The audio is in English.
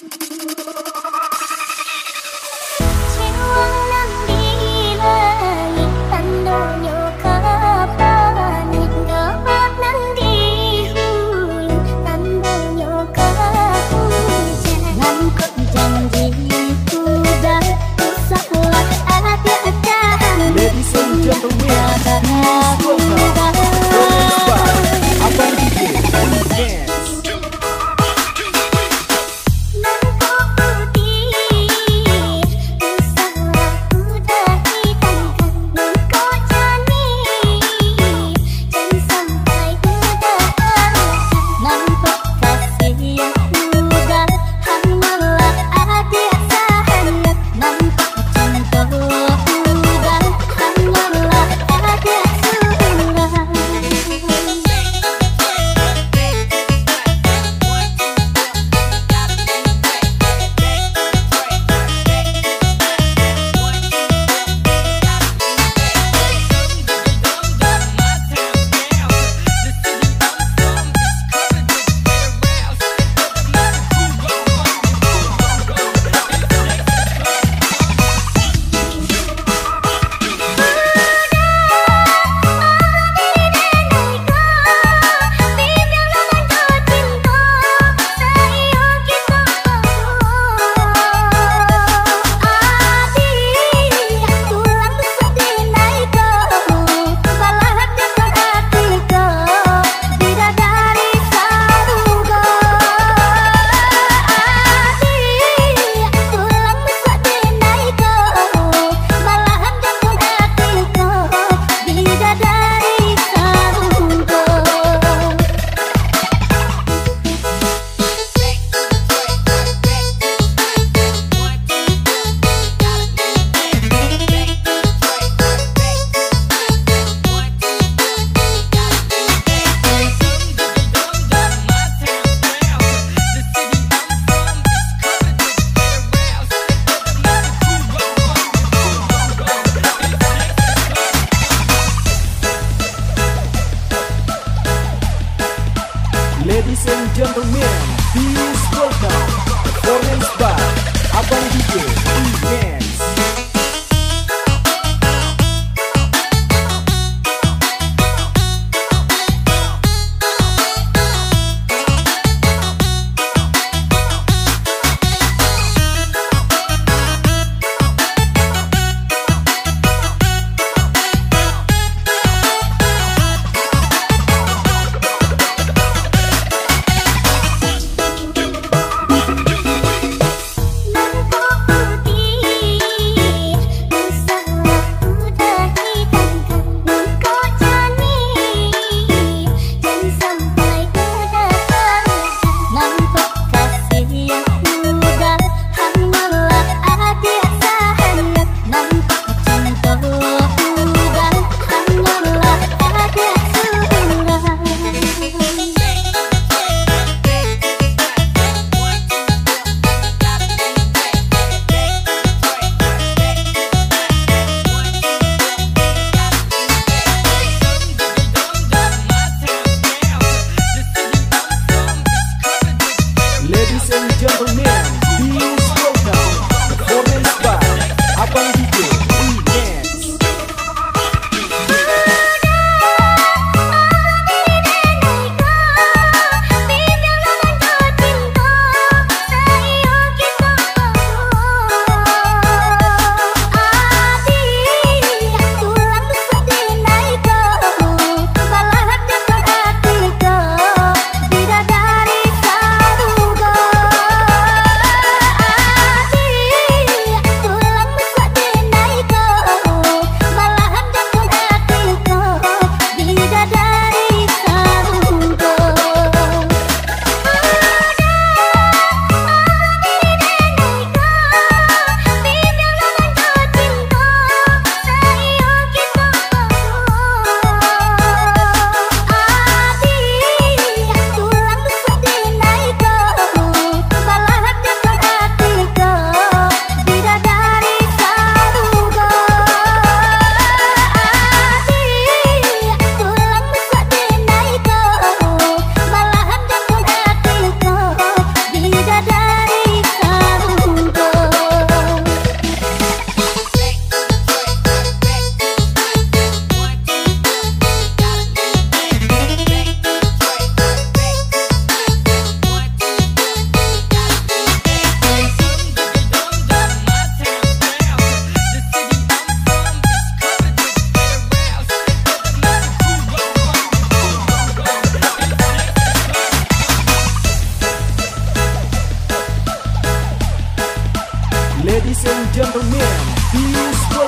Thank you. News